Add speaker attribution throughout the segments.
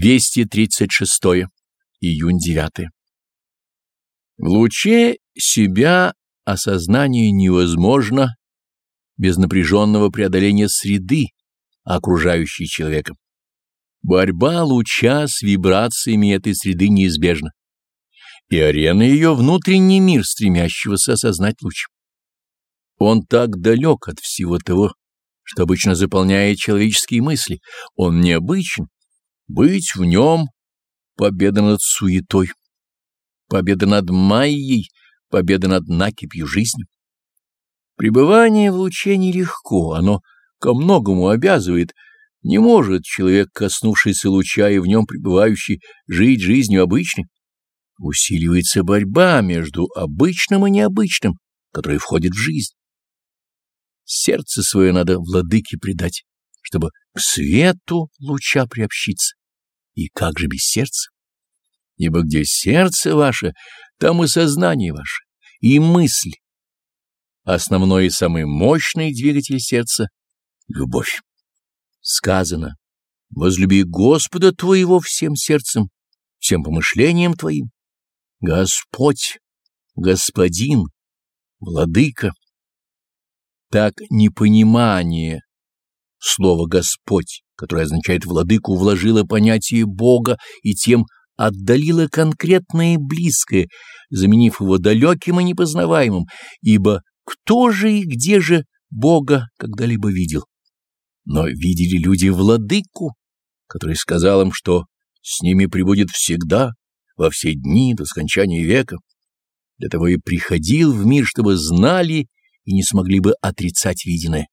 Speaker 1: 236. Июнь 9. В луче себя осознание невозможно без напряженного преодоления среды, окружающей человека. Борьба луча с вибрациями этой среды неизбежна, и арена ее внутренний мир, стремящегося осознать луч. Он так далек от всего того, что обычно заполняет человеческие мысли. Он необычен, быть в нем — победа над суетой, победа над майей, победа над накипью жизни. Пребывание в луче нелегко, оно ко многому обязывает. Не может человек, коснувшийся луча и в нем пребывающий, жить жизнью обычной. Усиливается борьба между обычным и необычным, которая входит в жизнь. Сердце свое надо владыке предать, чтобы к свету луча приобщиться. И как же без сердца? Ибо где сердце ваше, там и сознание ваше, и мысль. Основной и самый мощный двигатель сердца — любовь. Сказано, возлюби Господа твоего всем сердцем, всем помышлением твоим. Господь, Господин, Владыка. Так непонимание Слово «Господь», которое означает «владыку», вложило понятие Бога и тем отдалило конкретное и близкое, заменив его далеким и непознаваемым, ибо кто же и где же Бога когда-либо видел? Но видели люди владыку, который сказал им, что с ними прибудет всегда, во все дни до скончания века. Для того и приходил в мир, чтобы знали и не смогли бы отрицать виденное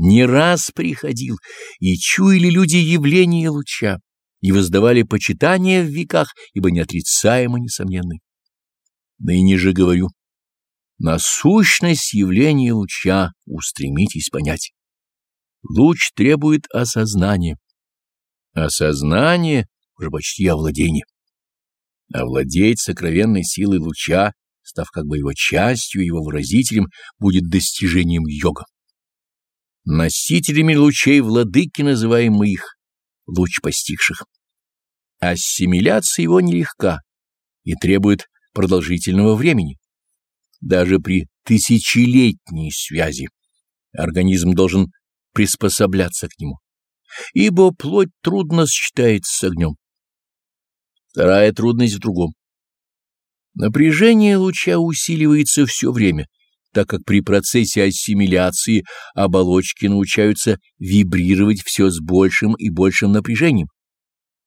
Speaker 1: не раз приходил, и чуяли люди явление луча, и воздавали почитание в веках, ибо неотрицаемо несомненный. Ныне же говорю, на сущность явления луча устремитесь понять. Луч требует осознания. Осознание уже почти овладение. Овладеть сокровенной силой луча, став как бы его частью, его выразителем, будет достижением йога. Носителями лучей владыки называем мы их, луч постигших. Ассимиляция его нелегка и требует продолжительного времени. Даже при тысячелетней связи организм должен приспосабляться к нему, ибо плоть трудно сочетается с огнем. Вторая трудность в другом. Напряжение луча усиливается все время — так как при процессе ассимиляции оболочки научаются вибрировать все с большим и большим напряжением.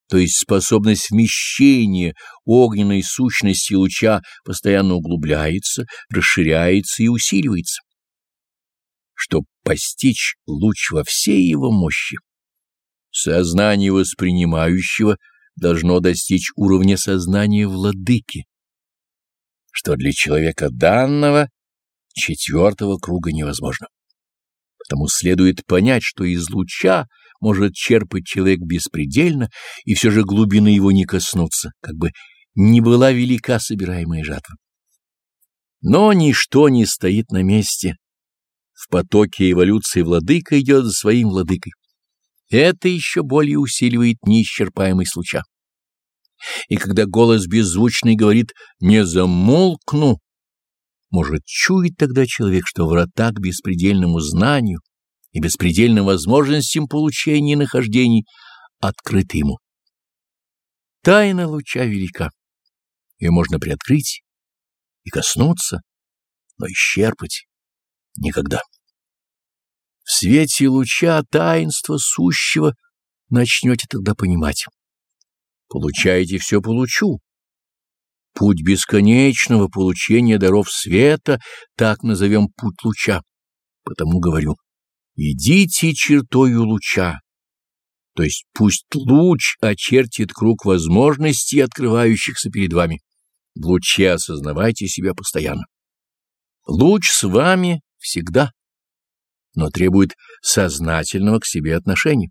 Speaker 1: То есть способность вмещения огненной сущности луча постоянно углубляется, расширяется и усиливается. Чтобы постичь луч во всей его мощи, сознание воспринимающего должно достичь уровня сознания владыки, что для человека данного четвертого круга невозможно. Потому следует понять, что из луча может черпать человек беспредельно, и все же глубины его не коснуться, как бы не была велика собираемая жатва. Но ничто не стоит на месте. В потоке эволюции владыка идет за своим владыкой. Это еще более усиливает неисчерпаемость луча. И когда голос беззвучный говорит «не замолкну», может, чует тогда человек, что врата к беспредельному знанию и беспредельным возможностям получения и нахождений открыты ему. Тайна луча велика. Ее можно приоткрыть и коснуться, но исчерпать никогда. В свете луча таинства сущего начнете тогда понимать. Получаете все по лучу, Путь бесконечного получения даров света, так назовем путь луча. Потому говорю, идите чертою луча, то есть пусть луч очертит круг возможностей, открывающихся перед вами. В луче осознавайте себя постоянно. Луч с вами всегда, но требует сознательного к себе отношения.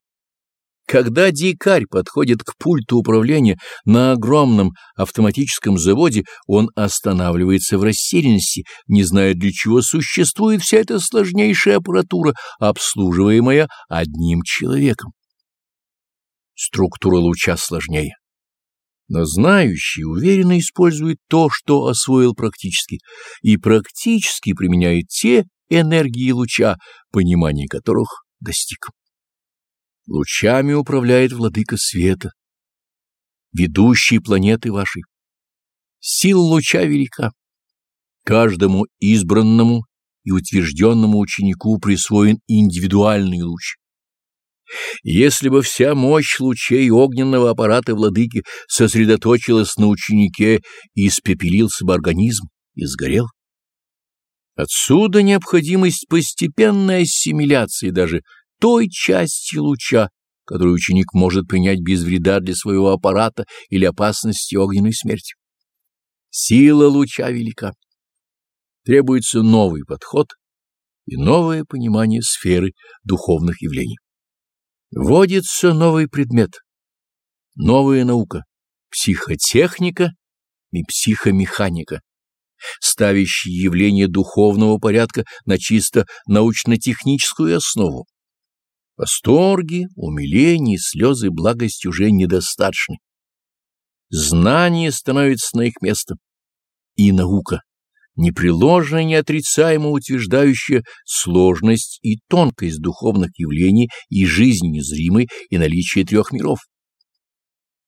Speaker 1: Когда дикарь подходит к пульту управления на огромном автоматическом заводе, он останавливается в растерянности, не зная, для чего существует вся эта сложнейшая аппаратура, обслуживаемая одним человеком. структура луча сложнее. Но знающий уверенно использует то, что освоил практически, и практически применяет те энергии луча, понимание которых достиг. Лучами управляет владыка света, ведущий планеты вашей. Сила луча велика. Каждому избранному и утвержденному ученику присвоен индивидуальный луч. Если бы вся мощь лучей огненного аппарата владыки сосредоточилась на ученике, испепелился бы организм и сгорел. Отсюда необходимость постепенной ассимиляции даже той части луча, которую ученик может принять без вреда для своего аппарата или опасности огненной смерти. Сила луча велика. Требуется новый подход и новое понимание сферы духовных явлений. Вводится новый предмет, новая наука, психотехника и психомеханика, ставящие явления духовного порядка на чисто научно-техническую основу. Восторги, умиления, слезы благости уже недостаточны. Знание становится на их место. И наука, непреложно неотрицаемо утверждающая сложность и тонкость духовных явлений и жизни незримой и наличие трех миров.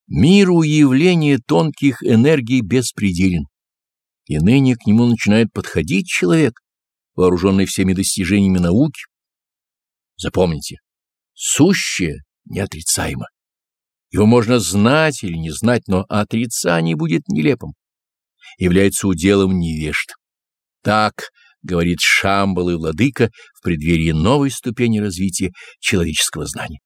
Speaker 1: Мир уявления тонких энергий беспределен, и ныне к нему начинает подходить человек, вооруженный всеми достижениями науки. Запомните, сущее неотрицаемо. Его можно знать или не знать, но отрицание будет нелепым является уделом невежд. Так, говорит Шамбал и Владыка в преддверии новой ступени развития человеческого знания.